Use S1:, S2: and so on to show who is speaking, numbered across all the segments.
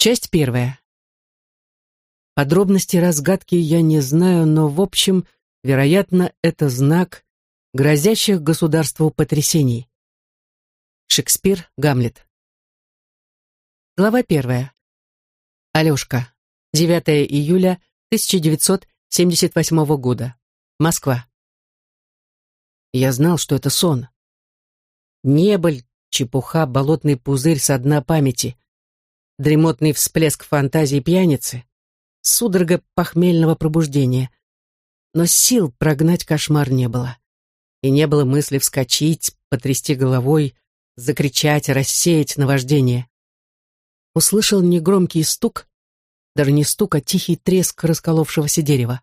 S1: Часть первая. Подробности разгадки я не знаю, но, в общем, вероятно, это знак грозящих государству потрясений. Шекспир, Гамлет. Глава первая. Алешка. 9 июля 1978 года. Москва. Я знал, что это сон. Небыль, чепуха, болотный пузырь со дна памяти, дремотный всплеск фантазии пьяницы, судорога похмельного пробуждения. Но сил прогнать кошмар не было. И не было мысли вскочить, потрясти головой, закричать, рассеять наваждение. Услышал негромкий стук, даже не стук, а тихий треск расколовшегося дерева.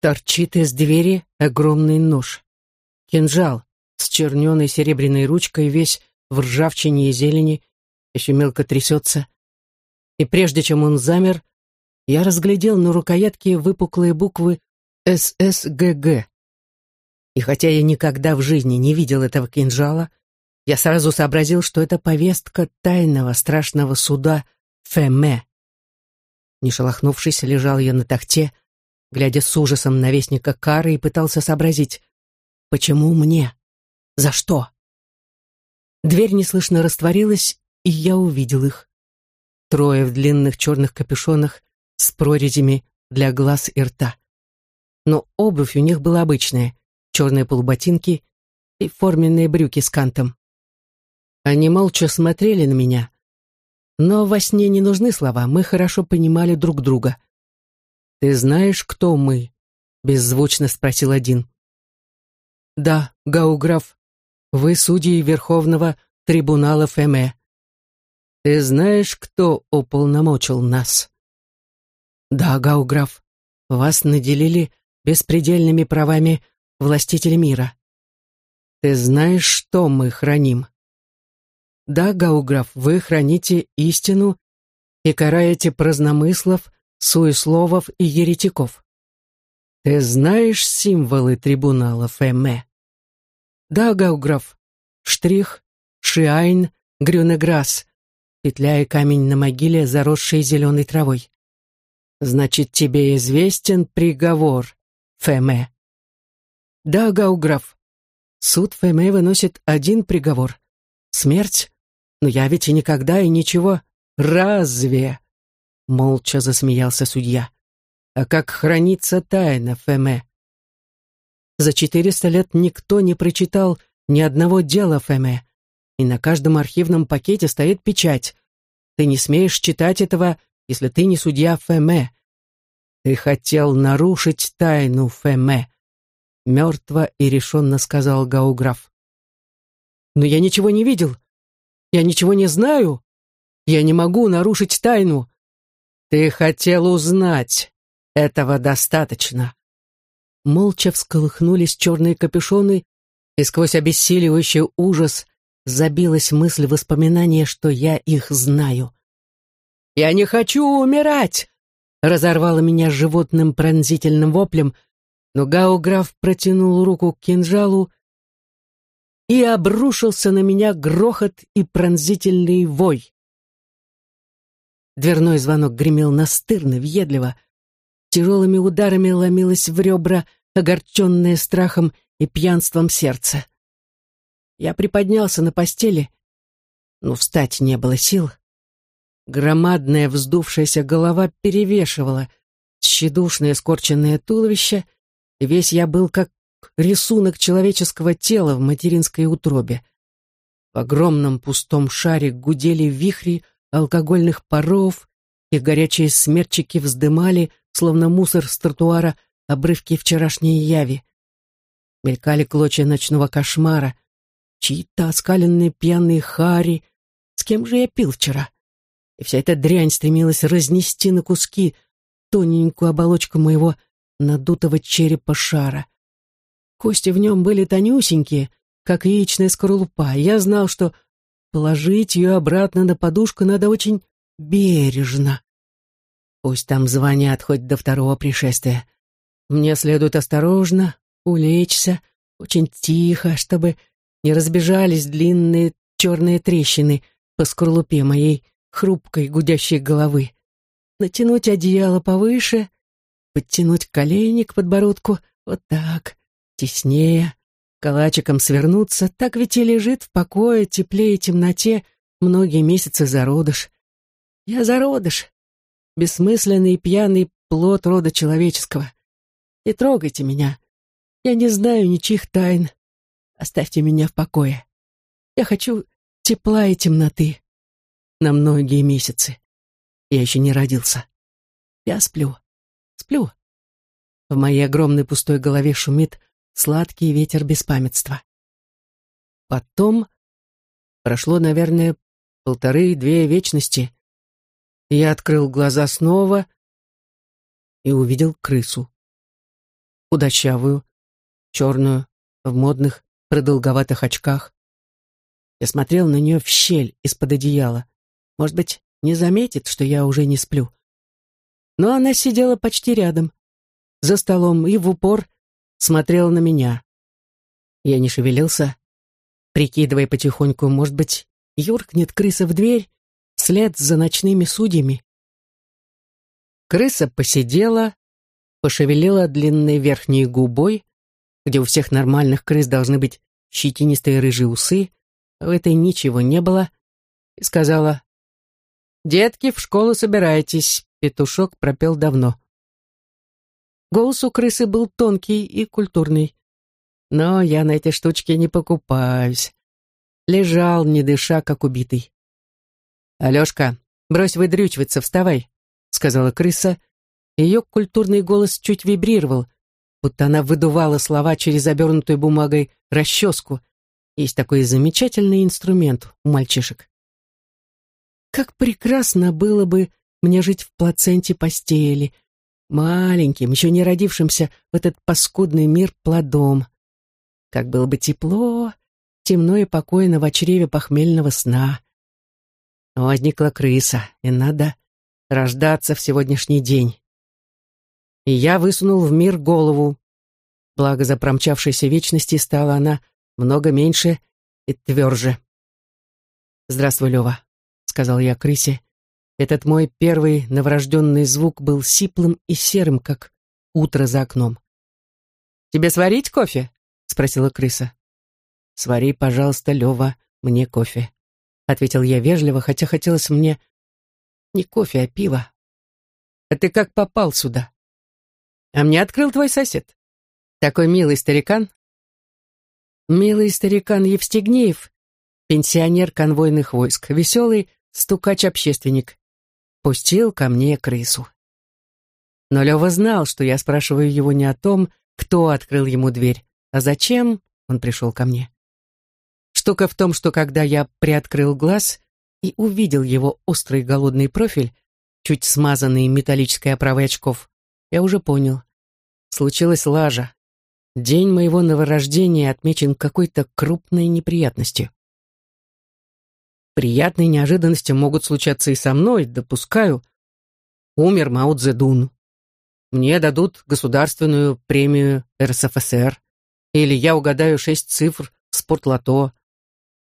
S1: Торчит из двери огромный нож. Кинжал с черненой серебряной ручкой, весь в ржавчине и зелени, еще мелко трясется. И прежде чем он замер, я разглядел на рукоятке выпуклые буквы «ССГГ». И хотя я никогда в жизни не видел этого кинжала, я сразу сообразил, что это повестка тайного страшного суда Феме. Не шелохнувшись, лежал я на тахте, глядя с ужасом на вестника Кары и пытался сообразить, почему мне? За что? Дверь неслышно растворилась, и я увидел их. Трое в длинных черных капюшонах с прорезями для глаз и рта. Но обувь у них была обычная, черные полуботинки и форменные брюки с кантом. Они молча смотрели на меня. Но во сне не нужны слова, мы хорошо понимали друг друга. «Ты знаешь, кто мы?» — беззвучно спросил один. «Да, Гауграф, вы судьи Верховного трибунала ФМЭ. Ты знаешь, кто уполномочил нас?» «Да, Гауграф, вас наделили беспредельными правами властителя мира. Ты знаешь, что мы храним?» «Да, Гауграф, вы храните истину и караете праздномыслов, суесловов и еретиков. Ты знаешь символы трибунала ФМЭ?» «Да, Гауграф, штрих, шиайн, грюнеграсс, петля и камень на могиле, заросшей зеленой травой. Значит, тебе известен приговор, Феме. Да, Гауграф. Суд Феме выносит один приговор. Смерть. Но я ведь и никогда и ничего. Разве? Молча засмеялся судья. А как хранится тайна, Феме? За четыреста лет никто не прочитал ни одного дела Феме и на каждом архивном пакете стоит печать. Ты не смеешь читать этого, если ты не судья Феме. Ты хотел нарушить тайну Феме, мертво и решенно сказал Гауграф. Но я ничего не видел. Я ничего не знаю. Я не могу нарушить тайну. Ты хотел узнать. Этого достаточно. Молча всколыхнулись черные капюшоны, и сквозь обессиливающий ужас забилась мысль воспоминания, что я их знаю. «Я не хочу умирать!» разорвало меня животным пронзительным воплем, но Гауграф протянул руку к кинжалу и обрушился на меня грохот и пронзительный вой. Дверной звонок гремел настырно, въедливо. Тяжелыми ударами ломилось в ребра, огорченное страхом и пьянством сердце. Я приподнялся на постели, но встать не было сил. Громадная вздувшаяся голова перевешивала тщедушное скорченное туловище, и весь я был как рисунок человеческого тела в материнской утробе. В огромном пустом шаре гудели вихри алкогольных паров, и горячие смерчики вздымали, словно мусор с тротуара, обрывки вчерашней яви. Мелькали клочья ночного кошмара, чьи-то оскаленные пьяные хари. С кем же я пил вчера? И вся эта дрянь стремилась разнести на куски тоненькую оболочку моего надутого черепа шара. Кости в нем были тонюсенькие, как яичная скорлупа. Я знал, что положить ее обратно на подушку надо очень бережно. Пусть там звонят хоть до второго пришествия. Мне следует осторожно улечься, очень тихо, чтобы не разбежались длинные черные трещины по скорлупе моей хрупкой гудящей головы, натянуть одеяло повыше, подтянуть колени к подбородку, вот так, теснее, калачиком свернуться, так ведь и лежит в покое, теплее, темноте многие месяцы зародыш. Я зародыш, бессмысленный и пьяный плод рода человеческого. Не трогайте меня. Я не знаю ничьих тайн. Оставьте меня в покое. Я хочу тепла и темноты на многие месяцы. Я еще не родился. Я сплю, сплю. В моей огромной пустой голове шумит сладкий ветер беспамятства. Потом прошло, наверное, полторы-две вечности. Я открыл глаза снова и увидел крысу. Худощавую, черную, в модных, продолговатых очках. Я смотрел на нее в щель из-под одеяла. Может быть, не заметит, что я уже не сплю. Но она сидела почти рядом, за столом и в упор смотрела на меня. Я не шевелился, прикидывая потихоньку, может быть, юркнет крыса в дверь вслед за ночными судьями. Крыса посидела, пошевелила длинной верхней губой, где у всех нормальных крыс должны быть щетинистые рыжие усы, в этой ничего не было, и сказала, «Детки, в школу собирайтесь», петушок пропел давно. Голос у крысы был тонкий и культурный. Но я на эти штучки не покупаюсь. Лежал, не дыша, как убитый. «Алешка, брось выдрючиваться, вставай», — сказала крыса. Ее культурный голос чуть вибрировал, будто она выдувала слова через обернутую бумагой расческу. Есть такой замечательный инструмент у мальчишек. Как прекрасно было бы мне жить в плаценте постели, маленьким, еще не родившимся в этот паскудный мир плодом. Как было бы тепло, темно и покойно в чреве похмельного сна. Но возникла крыса, и надо рождаться в сегодняшний день. И я высунул в мир голову. Благо за промчавшейся вечности стала она много меньше и тверже. «Здравствуй, Лева», — сказал я крысе, этот мой первый новорожденный звук был сиплым и серым, как утро за окном. «Тебе сварить кофе?» — спросила крыса. «Свари, пожалуйста, Лева, мне кофе», — ответил я вежливо, хотя хотелось мне не кофе, а пиво. «А ты как попал сюда?» «А мне открыл твой сосед. Такой милый старикан». «Милый старикан Евстигнеев, пенсионер конвойных войск, веселый стукач-общественник пустил ко мне крысу. Но Лева знал, что я спрашиваю его не о том, кто открыл ему дверь, а зачем он пришел ко мне. Штука в том, что когда я приоткрыл глаз и увидел его острый голодный профиль, чуть смазанный металлической оправой очков, я уже понял. Случилась лажа. День моего новорождения отмечен какой-то крупной неприятностью. Приятные неожиданности могут случаться и со мной, допускаю. Умер Мао Цзэдун. Мне дадут государственную премию РСФСР. Или я угадаю шесть цифр в спортлото.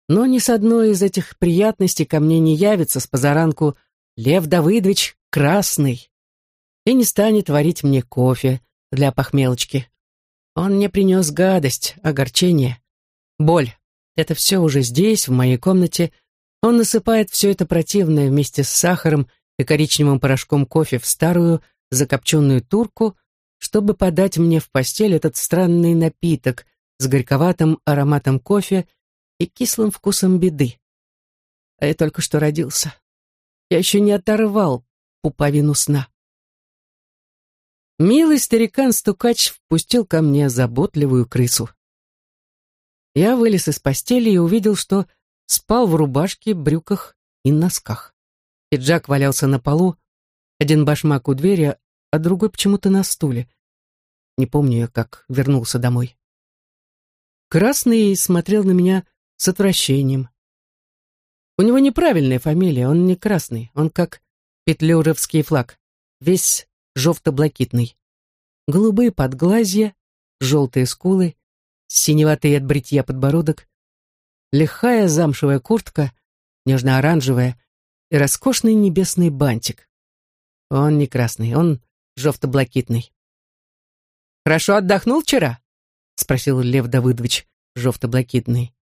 S1: Но ни с одной из этих приятностей ко мне не явится с позаранку Лев Давыдович Красный и не станет варить мне кофе для похмелочки. Он мне принес гадость, огорчение, боль. Это все уже здесь, в моей комнате, он насыпает все это противное вместе с сахаром и коричневым порошком кофе в старую закопченную турку, чтобы подать мне в постель этот странный напиток с горьковатым ароматом кофе и кислым вкусом беды. А я только что родился. Я еще не оторвал пуповину сна. Милый старикан-стукач впустил ко мне заботливую крысу. Я вылез из постели и увидел, что спал в рубашке, брюках и носках. Пиджак валялся на полу, один башмак у двери, а другой почему-то на стуле. Не помню я, как вернулся домой. Красный смотрел на меня с отвращением. У него неправильная фамилия, он не красный, он как петлюровский флаг, весь жовто-блакитный. Голубые подглазья, желтые скулы, синеватый от бритья подбородок, лихая замшевая куртка, нежно-оранжевая, и роскошный небесный бантик. Он не красный, он жовто-блакитный. «Хорошо отдохнул вчера?» — спросил Лев Давыдович, жовто-блакитный.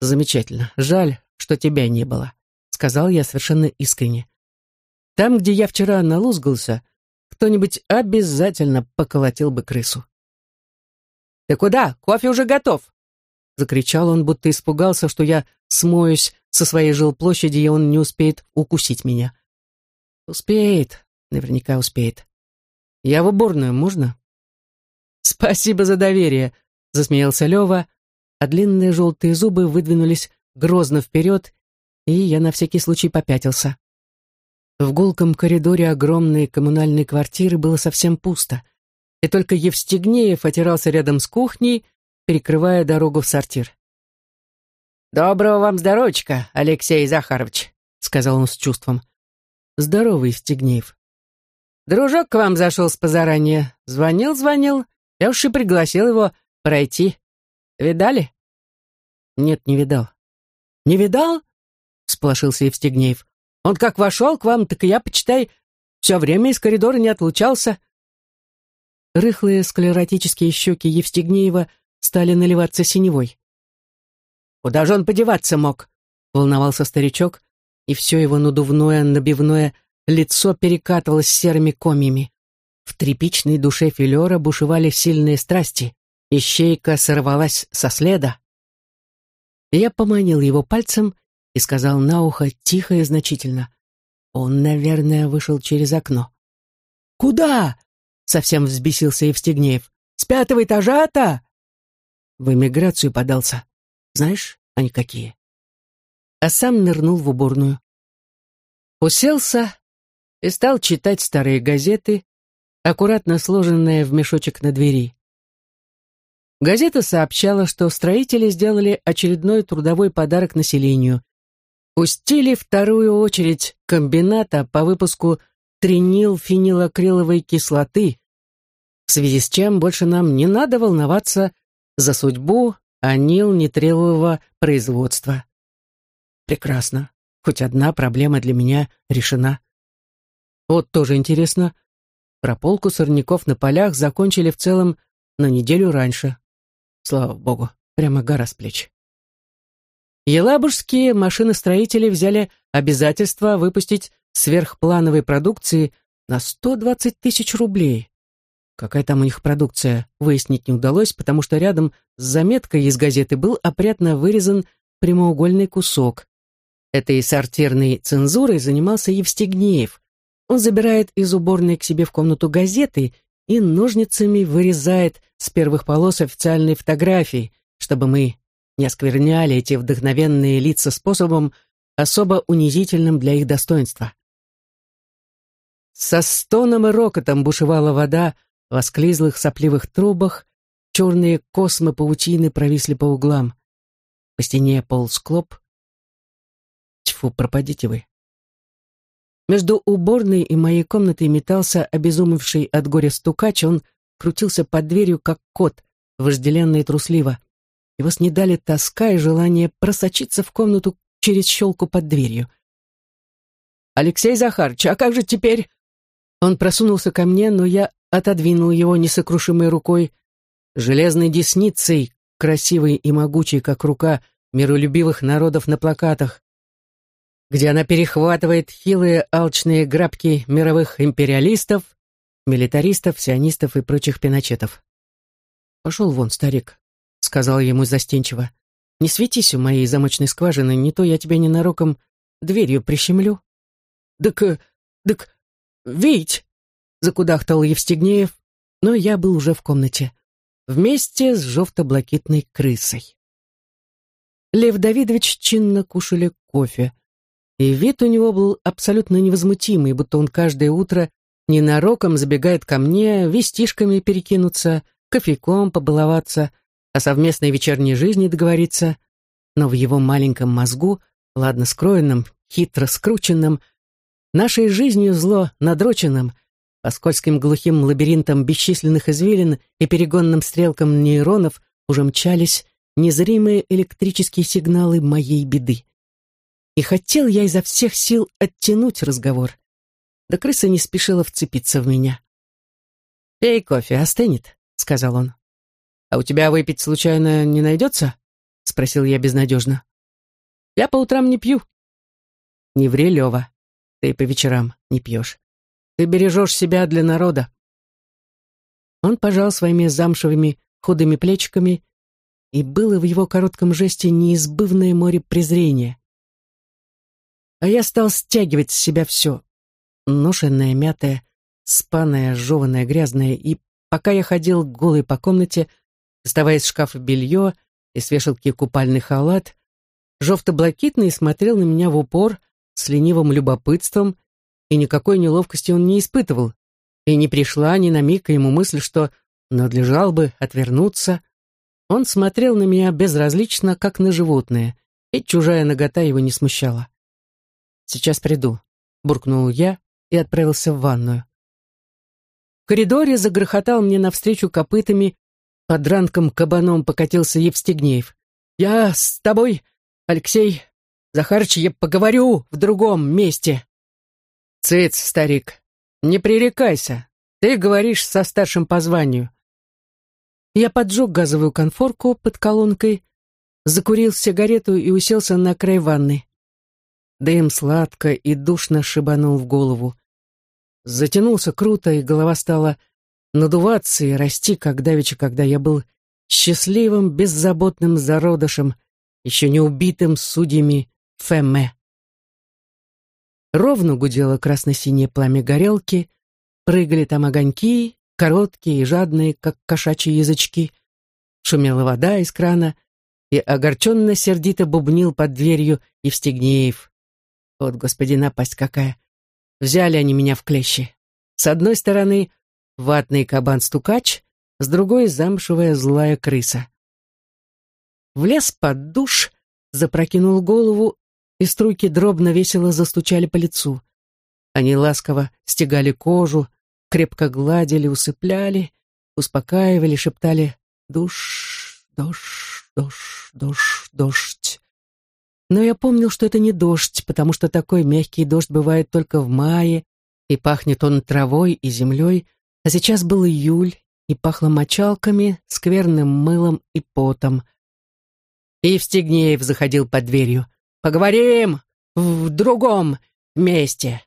S1: «Замечательно. Жаль, что тебя не было», — сказал я совершенно искренне. «Там, где я вчера налузгался, кто-нибудь обязательно поколотил бы крысу». «Ты куда? Кофе уже готов!» Закричал он, будто испугался, что я смоюсь со своей жилплощади, и он не успеет укусить меня. «Успеет, наверняка успеет. Я в уборную, можно?» «Спасибо за доверие», — засмеялся Лева, а длинные желтые зубы выдвинулись грозно вперед, и я на всякий случай попятился. В гулком коридоре огромной коммунальной квартиры было совсем пусто, и только Евстигнеев отирался рядом с кухней, перекрывая дорогу в сортир. «Доброго вам здоровочка, Алексей Захарович», — сказал он с чувством. «Здоровый, Евстигнеев». «Дружок к вам зашел с позарания. Звонил-звонил. Я уж и пригласил его пройти. Видали?» «Нет, не видал». «Не видал?» — сплошился Евстигнеев. «Он как вошел к вам, так и я, почитай, все время из коридора не отлучался». Рыхлые склеротические щеки Евстигнеева стали наливаться синевой. «Куда же он подеваться мог?» — волновался старичок, и все его надувное, набивное лицо перекатывалось серыми комьями. В тряпичной душе филера бушевали сильные страсти, ищейка сорвалась со следа. Я поманил его пальцем и сказал на ухо тихо и значительно. Он, наверное, вышел через окно. «Куда?» — совсем взбесился Евстигнеев. «С пятого этажа-то?» В эмиграцию подался. Знаешь, они какие. А сам нырнул в уборную. Уселся и стал читать старые газеты, аккуратно сложенные в мешочек на двери. Газета сообщала, что строители сделали очередной трудовой подарок населению. Пустили вторую очередь комбината по выпуску тренилфенилакриловой кислоты, в связи с чем больше нам не надо волноваться за судьбу анил-нитрилового производства. Прекрасно. Хоть одна проблема для меня решена. Вот тоже интересно. Прополку сорняков на полях закончили в целом на неделю раньше. Слава богу, прямо гора с плеч. Елабужские машиностроители взяли обязательство выпустить сверхплановой продукции на 120 тысяч рублей. Какая там у них продукция, выяснить не удалось, потому что рядом с заметкой из газеты был опрятно вырезан прямоугольный кусок. Этой сортирной цензурой занимался Евстигнеев. Он забирает из уборной к себе в комнату газеты и ножницами вырезает с первых полос официальной фотографии, чтобы мы не оскверняли эти вдохновенные лица способом, особо унизительным для их достоинства. Со стоном и рокотом бушевала вода в осклизлых сопливых трубах, черные космы паутины провисли по углам. По стене полз клоп. Тьфу, пропадите вы. Между уборной и моей комнатой метался обезумевший от горя стукач, он крутился под дверью, как кот, вожделенно трусливо. Его снедали тоска и желание просочиться в комнату через щелку под дверью. «Алексей Захарович, а как же теперь?» Он просунулся ко мне, но я отодвинул его несокрушимой рукой, железной десницей, красивой и могучей, как рука миролюбивых народов на плакатах, где она перехватывает хилые алчные грабки мировых империалистов, милитаристов, сионистов и прочих пиночетов. «Пошел вон, старик», — сказал ему застенчиво. «Не светись у моей замочной скважины, не то я тебя ненароком дверью прищемлю». «Дык, дык, Вить!» закудахтал Евстигнеев, но я был уже в комнате, вместе с жовто-блакитной крысой. Лев Давидович чинно кушали кофе, и вид у него был абсолютно невозмутимый, будто он каждое утро ненароком забегает ко мне вестишками перекинуться, кофейком побаловаться, о совместной вечерней жизни договориться, но в его маленьком мозгу, ладно скроенном, хитро скрученном, нашей жизнью зло надроченным — по скользким глухим лабиринтам бесчисленных извилин и перегонным стрелкам нейронов уже мчались незримые электрические сигналы моей беды. И хотел я изо всех сил оттянуть разговор. Да крыса не спешила вцепиться в меня. «Пей кофе, остынет», — сказал он. «А у тебя выпить случайно не найдется?» — спросил я безнадежно. «Я по утрам не пью». «Не ври, Лева, ты по вечерам не пьешь. Ты бережешь себя для народа». Он пожал своими замшевыми худыми плечиками, и было в его коротком жесте неизбывное море презрения. А я стал стягивать с себя все. Ношенное, мятое, спаное, жеванное, грязное, и пока я ходил голый по комнате, доставая из шкафа белье и с вешалки купальный халат, жовто-блакитный смотрел на меня в упор с ленивым любопытством, и никакой неловкости он не испытывал, и не пришла ни на миг ему мысль, что надлежал бы отвернуться. Он смотрел на меня безразлично, как на животное, и чужая нагота его не смущала. «Сейчас приду», — буркнул я и отправился в ванную. В коридоре загрохотал мне навстречу копытами, под ранком кабаном покатился Евстигнеев. «Я с тобой, Алексей Захарыч, я поговорю в другом месте». «Цыц, старик, не пререкайся. Ты говоришь со старшим по званию». Я поджег газовую конфорку под колонкой, закурил сигарету и уселся на край ванны. Дым сладко и душно шибанул в голову. Затянулся круто, и голова стала надуваться и расти, как давеча, когда я был счастливым, беззаботным зародышем, еще не убитым судьями Феме. Ровно гудело красно-синее пламя горелки, прыгали там огоньки, короткие и жадные, как кошачьи язычки. Шумела вода из крана, и огорченно-сердито бубнил под дверью Евстигнеев. Вот, господи, напасть какая! Взяли они меня в клещи. С одной стороны ватный кабан-стукач, с другой замшевая злая крыса. Влез под душ, запрокинул голову и струйки дробно весело застучали по лицу. Они ласково стегали кожу, крепко гладили, усыпляли, успокаивали, шептали «Душ, дождь, дождь, дождь, дождь». Но я помнил, что это не дождь, потому что такой мягкий дождь бывает только в мае, и пахнет он травой и землей, а сейчас был июль, и пахло мочалками, скверным мылом и потом. И Евстигнеев заходил под дверью. Поговорим в другом месте.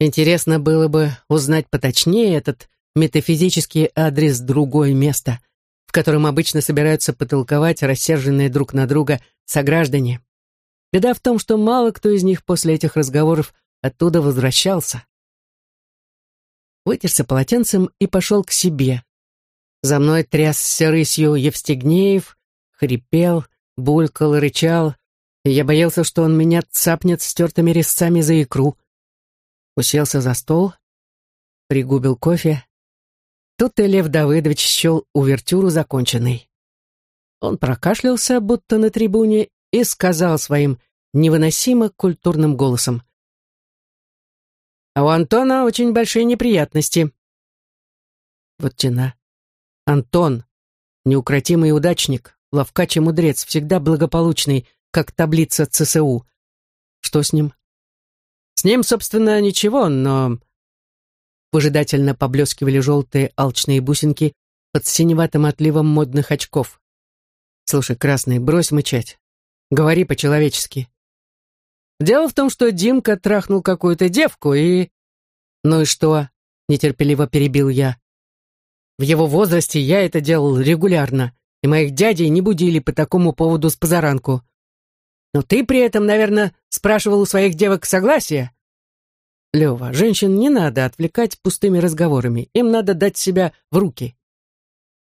S1: Интересно было бы узнать поточнее этот метафизический адрес «другое место», в котором обычно собираются потолковать рассерженные друг на друга сограждане. Беда в том, что мало кто из них после этих разговоров оттуда возвращался. Вытерся полотенцем и пошел к себе. За мной трясся рысью Евстигнеев, хрипел, булькал рычал, я боялся, что он меня цапнет стертыми резцами за икру. Уселся за стол, пригубил кофе. Тут и Лев Давыдович счел увертюру законченной. Он прокашлялся, будто на трибуне, и сказал своим невыносимо культурным голосом. «А у Антона очень большие неприятности». Вот тена. Антон, неукротимый удачник, ловкач мудрец, всегда благополучный, как таблица ЦСУ. Что с ним? С ним, собственно, ничего, но... Выжидательно поблескивали желтые алчные бусинки под синеватым отливом модных очков. Слушай, красный, брось мычать. Говори по-человечески. Дело в том, что Димка трахнул какую-то девку и... Ну и что? Нетерпеливо перебил я. В его возрасте я это делал регулярно, и моих дядей не будили по такому поводу с позаранку. Но ты при этом, наверное, спрашивал у своих девок согласия? Лева, женщин не надо отвлекать пустыми разговорами. Им надо дать себя в руки.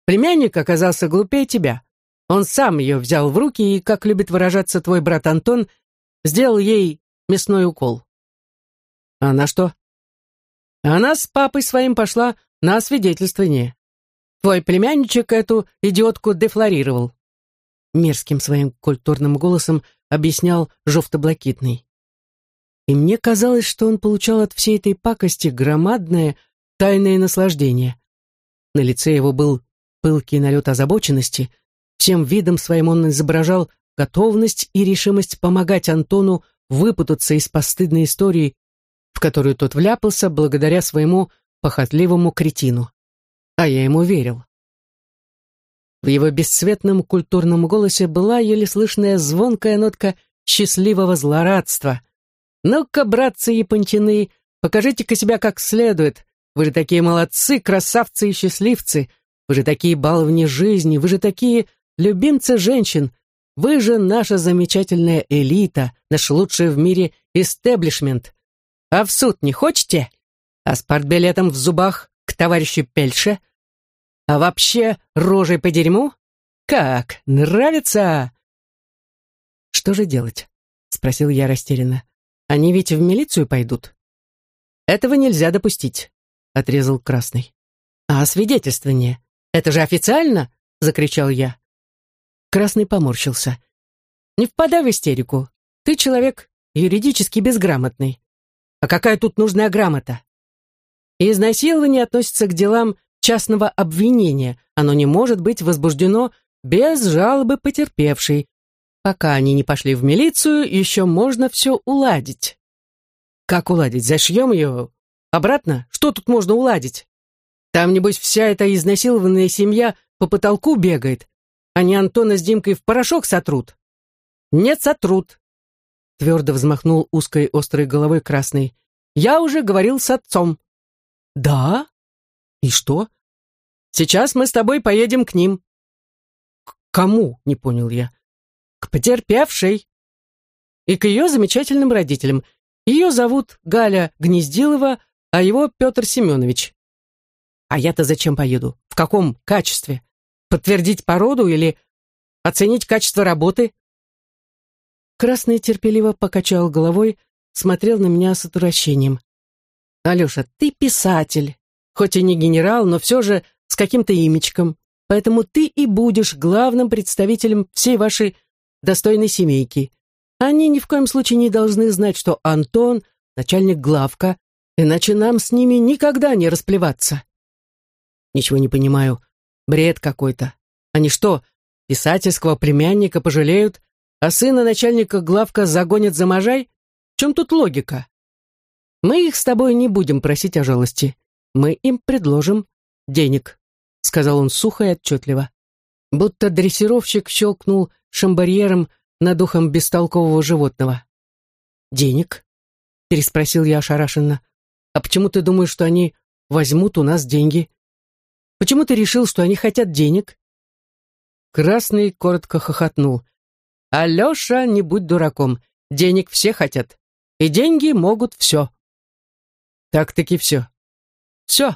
S1: Племянник оказался глупее тебя. Он сам ее взял в руки и, как любит выражаться твой брат Антон, сделал ей мясной укол. А она что? Она с папой своим пошла на освидетельствование. Твой племянничек эту идиотку дефлорировал. Мерзким своим культурным голосом объяснял жовто-блакитный. И мне казалось, что он получал от всей этой пакости громадное тайное наслаждение. На лице его был пылкий налет озабоченности, всем видом своим он изображал готовность и решимость помогать Антону выпутаться из постыдной истории, в которую тот вляпался благодаря своему похотливому кретину. А я ему верил. В его бесцветном культурном голосе была еле слышная звонкая нотка счастливого злорадства. «Ну-ка, братцы япончины, покажите-ка себя как следует. Вы же такие молодцы, красавцы и счастливцы. Вы же такие баловни жизни, вы же такие любимцы женщин. Вы же наша замечательная элита, наш лучший в мире истеблишмент. А в суд не хочете? А с партбилетом в зубах к товарищу Пельше? А вообще рожей по дерьму? Как, нравится?» «Что же делать?» — спросил я растерянно. «Они ведь в милицию пойдут?» «Этого нельзя допустить», — отрезал Красный. «А свидетельствование? Это же официально?» — закричал я. Красный поморщился. «Не впадай в истерику. Ты человек юридически безграмотный. А какая тут нужная грамота? Изнасилование относится к делам частного обвинения. Оно не может быть возбуждено без жалобы потерпевшей. Пока они не пошли в милицию, еще можно все уладить. Как уладить? Зашьем ее? Обратно? Что тут можно уладить? Там, небось, вся эта изнасилованная семья по потолку бегает. Они Антона с Димкой в порошок сотрут. Нет, сотрут. Твердо взмахнул узкой острой головой красный. Я уже говорил с отцом. Да? «И что?» «Сейчас мы с тобой поедем к ним». «К кому?» — не понял я. «К потерпевшей». «И к ее замечательным родителям. Ее зовут Галя Гнездилова, а его Петр Семенович». «А я-то зачем поеду? В каком качестве? Подтвердить породу или оценить качество работы?» Красный терпеливо покачал головой, смотрел на меня с отвращением. «Алеша, ты писатель, Хоть и не генерал, но все же с каким-то имечком. Поэтому ты и будешь главным представителем всей вашей достойной семейки. Они ни в коем случае не должны знать, что Антон — начальник главка, иначе нам с ними никогда не расплеваться. Ничего не понимаю. Бред какой-то. Они что, писательского племянника пожалеют, а сына начальника главка загонят за можай? В чем тут логика? Мы их с тобой не будем просить о жалости мы им предложим денег», — сказал он сухо и отчетливо. Будто дрессировщик щелкнул шамбарьером над духом бестолкового животного. «Денег?» — переспросил я ошарашенно. «А почему ты думаешь, что они возьмут у нас деньги? Почему ты решил, что они хотят денег?» Красный коротко хохотнул. «Алеша, не будь дураком. Денег все хотят. И деньги могут все». «Так-таки все. Все.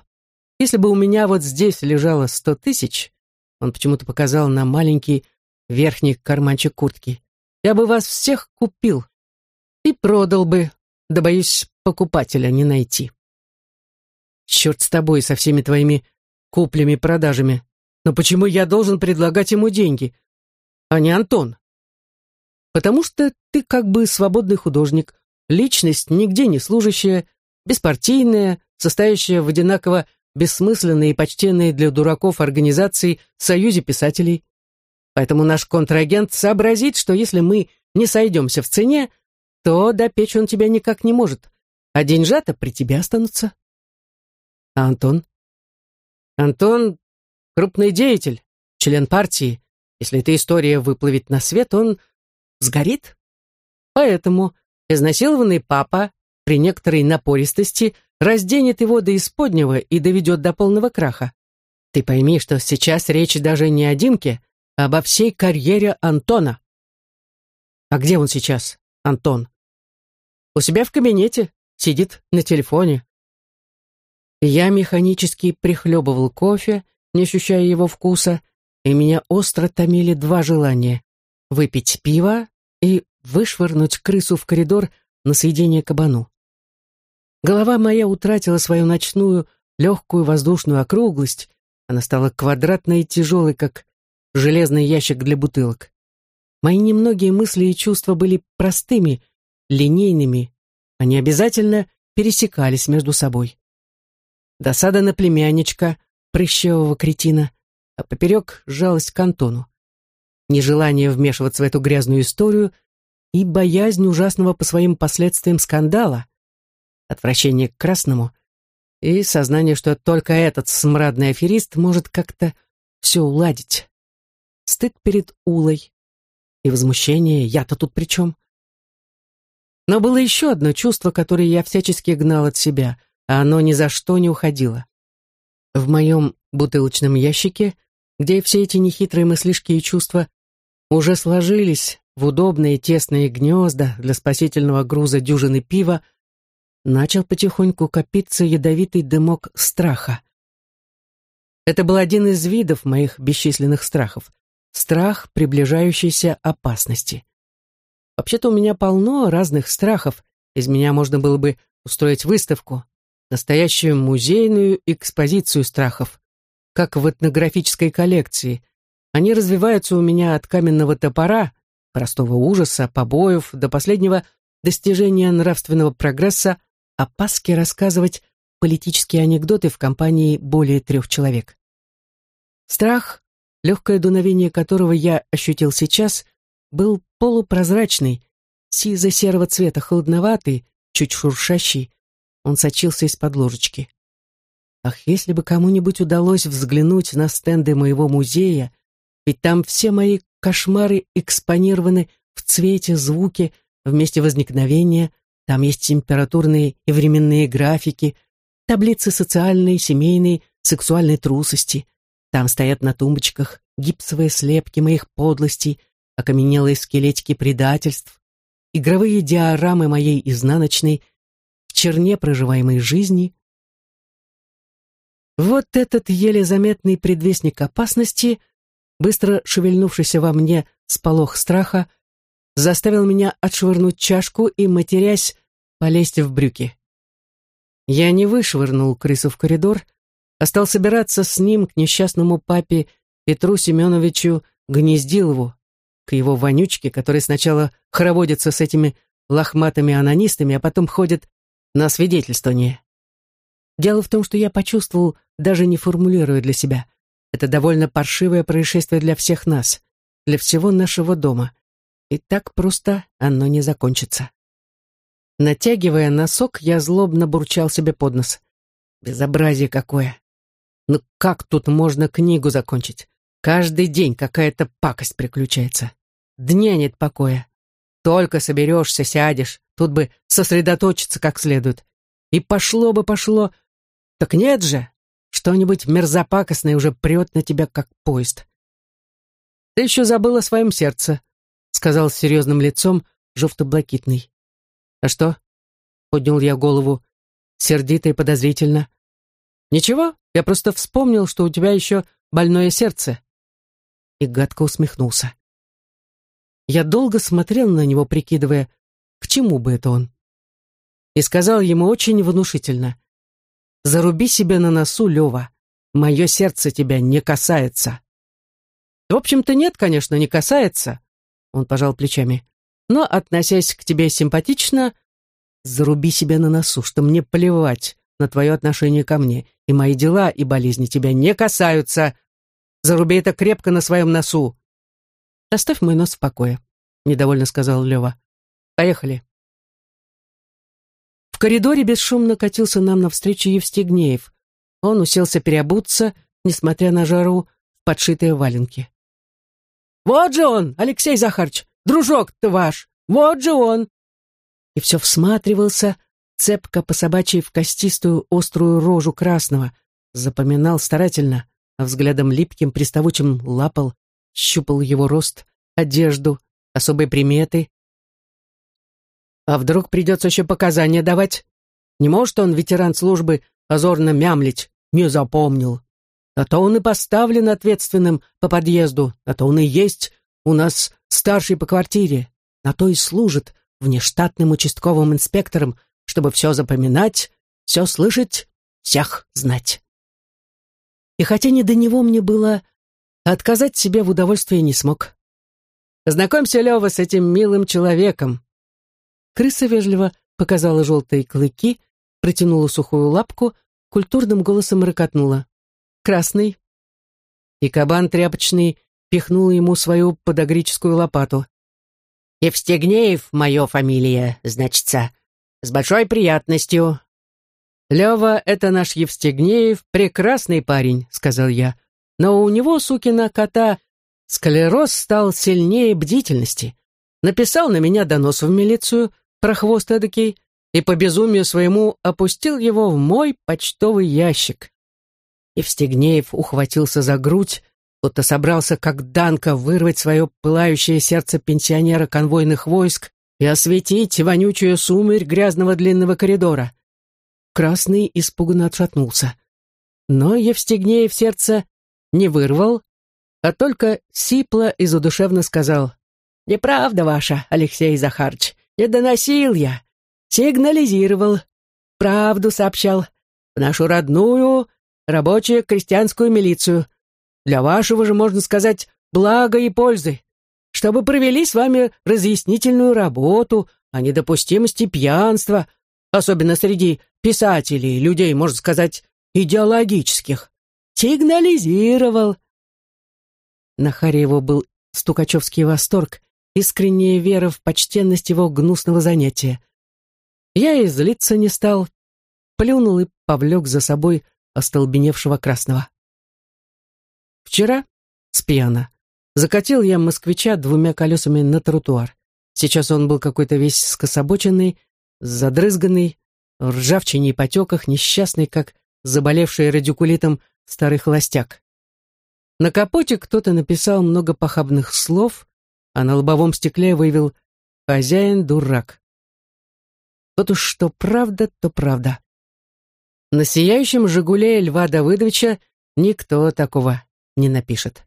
S1: Если бы у меня вот здесь лежало сто тысяч, он почему-то показал на маленький верхний карманчик куртки, я бы вас всех купил и продал бы, да, боюсь, покупателя не найти. Черт с тобой, со всеми твоими куплями-продажами. Но почему я должен предлагать ему деньги, а не Антон? Потому что ты как бы свободный художник, личность нигде не служащая, беспартийная, состоящая в одинаково бессмысленной и почтенной для дураков организации Союзе писателей. Поэтому наш контрагент сообразит, что если мы не сойдемся в цене, то допечь он тебя никак не может, а деньжата при тебе останутся. А Антон? Антон — крупный деятель, член партии. Если эта история выплывет на свет, он сгорит. Поэтому изнасилованный папа при некоторой напористости разденет его до исподнего и доведет до полного краха. Ты пойми, что сейчас речь даже не о Димке, а обо всей карьере Антона. А где он сейчас, Антон? У себя в кабинете, сидит на телефоне. Я механически прихлебывал кофе, не ощущая его вкуса, и меня остро томили два желания — выпить пиво и вышвырнуть крысу в коридор на съедение кабану. Голова моя утратила свою ночную, легкую воздушную округлость, она стала квадратной и тяжелой, как железный ящик для бутылок. Мои немногие мысли и чувства были простыми, линейными, они обязательно пересекались между собой. Досада на племянничка, прыщевого кретина, а поперек жалость к Антону. нежелание вмешиваться в эту грязную историю и боязнь ужасного по своим последствиям скандала, отвращение к красному и сознание, что только этот смрадный аферист может как-то все уладить. Стыд перед Улой и возмущение, я-то тут при чем? Но было еще одно чувство, которое я всячески гнал от себя, а оно ни за что не уходило. В моем бутылочном ящике, где все эти нехитрые мыслишки и чувства уже сложились в удобные тесные гнезда для спасительного груза дюжины пива, начал потихоньку копиться ядовитый дымок страха. Это был один из видов моих бесчисленных страхов. Страх приближающейся опасности. Вообще-то у меня полно разных страхов. Из меня можно было бы устроить выставку, настоящую музейную экспозицию страхов, как в этнографической коллекции. Они развиваются у меня от каменного топора, простого ужаса, побоев, до последнего достижения нравственного прогресса, опаски рассказывать политические анекдоты в компании более трех человек. Страх, легкое дуновение которого я ощутил сейчас, был полупрозрачный, сизо-серого цвета, холодноватый, чуть шуршащий. Он сочился из-под ложечки. Ах, если бы кому-нибудь удалось взглянуть на стенды моего музея, ведь там все мои кошмары экспонированы в цвете, звуке, в месте возникновения, там есть температурные и временные графики, таблицы социальной, семейной, сексуальной трусости. Там стоят на тумбочках гипсовые слепки моих подлостей, окаменелые скелетики предательств, игровые диорамы моей изнаночной, черне проживаемой жизни. Вот этот еле заметный предвестник опасности, быстро шевельнувшийся во мне сполох страха, заставил меня отшвырнуть чашку и, матерясь, полезть в брюки. Я не вышвырнул крысу в коридор, а стал собираться с ним к несчастному папе Петру Семеновичу Гнездилову, к его вонючке, который сначала хороводится с этими лохматыми анонистами, а потом ходит на свидетельствование. Дело в том, что я почувствовал, даже не формулируя для себя, это довольно паршивое происшествие для всех нас, для всего нашего дома. И так просто оно не закончится. Натягивая носок, я злобно бурчал себе под нос. Безобразие какое! Ну как тут можно книгу закончить? Каждый день какая-то пакость приключается. Дня нет покоя. Только соберешься, сядешь, тут бы сосредоточиться как следует. И пошло бы пошло. Так нет же, что-нибудь мерзопакостное уже прет на тебя, как поезд. Ты еще забыл о своем сердце, сказал с серьезным лицом жовто-блакитный. А что? Поднял я голову, сердито и подозрительно. Ничего, я просто вспомнил, что у тебя еще больное сердце и гадко усмехнулся. Я долго смотрел на него, прикидывая, чему бы это он. И сказал ему очень внушительно. «Заруби себе на носу, Лева. Мое сердце тебя не касается». «В общем-то, нет, конечно, не касается», — он пожал плечами. «Но, относясь к тебе симпатично, заруби себе на носу, что мне плевать на твое отношение ко мне, и мои дела и болезни тебя не касаются. Заруби это крепко на своем носу. Оставь мой нос в покое, недовольно сказал Лева. Поехали. В коридоре бесшумно катился нам навстречу Евстигнеев. Он уселся переобуться, несмотря на жару, в подшитые валенки. «Вот же он, Алексей Захарч, дружок-то ваш! Вот же он!» И все всматривался, цепко по собачьей в костистую острую рожу красного, запоминал старательно, а взглядом липким, приставучим лапал, щупал его рост, одежду, особые приметы. А вдруг придется еще показания давать? Не может он, ветеран службы, позорно мямлить, не запомнил. А то он и поставлен ответственным по подъезду, а то он и есть у нас старший по квартире, на то и служит внештатным участковым инспектором, чтобы все запоминать, все слышать, всех знать. И хотя не до него мне было, отказать себе в удовольствии не смог. «Знакомься, Лева, с этим милым человеком». Крыса вежливо показала желтые клыки, протянула сухую лапку, культурным голосом рыкотнула. «Красный». И кабан тряпочный пихнула ему свою подогрическую лопату.
S2: «Евстигнеев мое фамилия, значится. С большой приятностью».
S1: «Лева, это наш Евстигнеев, прекрасный парень», — сказал я. «Но у него, сукина кота, склероз стал сильнее бдительности. Написал на меня донос в милицию, про хвост эдакий, и по безумию своему опустил его в мой почтовый ящик. Евстигнеев ухватился за грудь, будто собрался, как Данка, вырвать свое пылающее сердце пенсионера конвойных войск и осветить вонючую сумерь грязного длинного коридора. Красный испуганно отшатнулся. Но Евстигнеев сердце не вырвал, а только сипло и задушевно сказал «Неправда ваша, Алексей Захарч, не доносил я, сигнализировал, правду сообщал, в нашу родную рабочую крестьянскую милицию. Для вашего же, можно сказать, блага и пользы, чтобы провели с вами разъяснительную работу о недопустимости пьянства, особенно среди писателей, людей, можно сказать, идеологических. Сигнализировал. На Харе его был стукачевский восторг, искренняя вера в почтенность его гнусного занятия. Я и злиться не стал, плюнул и повлек за собой остолбеневшего красного. Вчера, с пьяна, закатил я москвича двумя колесами на тротуар. Сейчас он был какой-то весь скособоченный, задрызганный, в ржавчине и потеках, несчастный, как заболевший радикулитом старый холостяк. На капоте кто-то написал много похабных слов, а на лобовом стекле вывел «Хозяин дурак». Вот уж что правда, то правда. На сияющем «Жигуле» Льва Давыдовича никто такого не напишет.